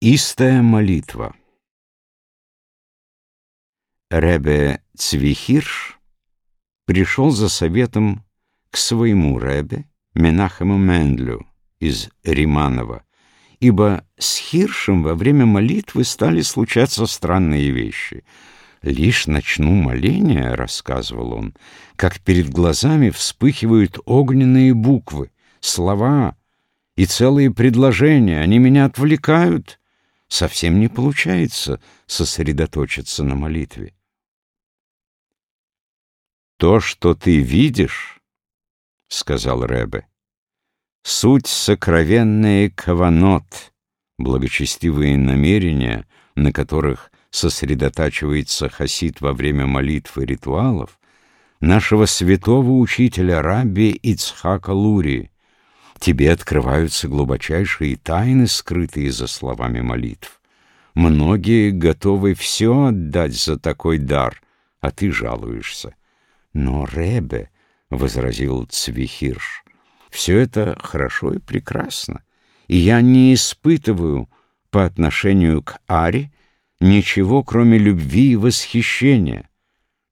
Истая молитва. Ребе Цвихирш пришел за советом к своему Ребе, Менахему Мендлю из Риманова, ибо с Хиршем во время молитвы стали случаться странные вещи. «Лишь начну моление», — рассказывал он, — «как перед глазами вспыхивают огненные буквы, слова и целые предложения, они меня отвлекают» совсем не получается сосредоточиться на молитве. «То, что ты видишь, — сказал Ребе, — суть сокровенные каванот, благочестивые намерения, на которых сосредотачивается хасид во время молитвы ритуалов, нашего святого учителя Рабби Ицхака Лури, Тебе открываются глубочайшие тайны, скрытые за словами молитв. Многие готовы все отдать за такой дар, а ты жалуешься. Но, Ребе, — возразил Цвихирш, — все это хорошо и прекрасно, и я не испытываю по отношению к Аре ничего, кроме любви и восхищения.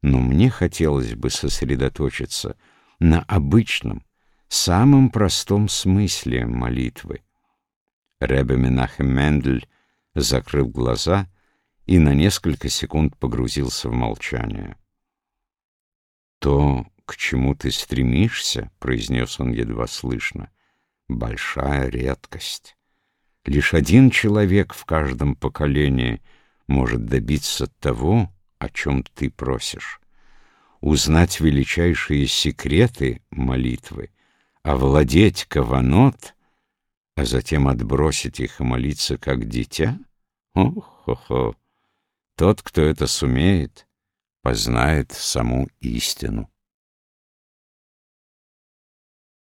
Но мне хотелось бы сосредоточиться на обычном, самом простом смысле молитвы. Ребе Менахем Мендель закрыл глаза и на несколько секунд погрузился в молчание. «То, к чему ты стремишься, — произнес он едва слышно, — большая редкость. Лишь один человек в каждом поколении может добиться того, о чем ты просишь. Узнать величайшие секреты молитвы овладеть каванот, а затем отбросить их и молиться как дитя? О-хо-хо! Тот, кто это сумеет, познает саму истину.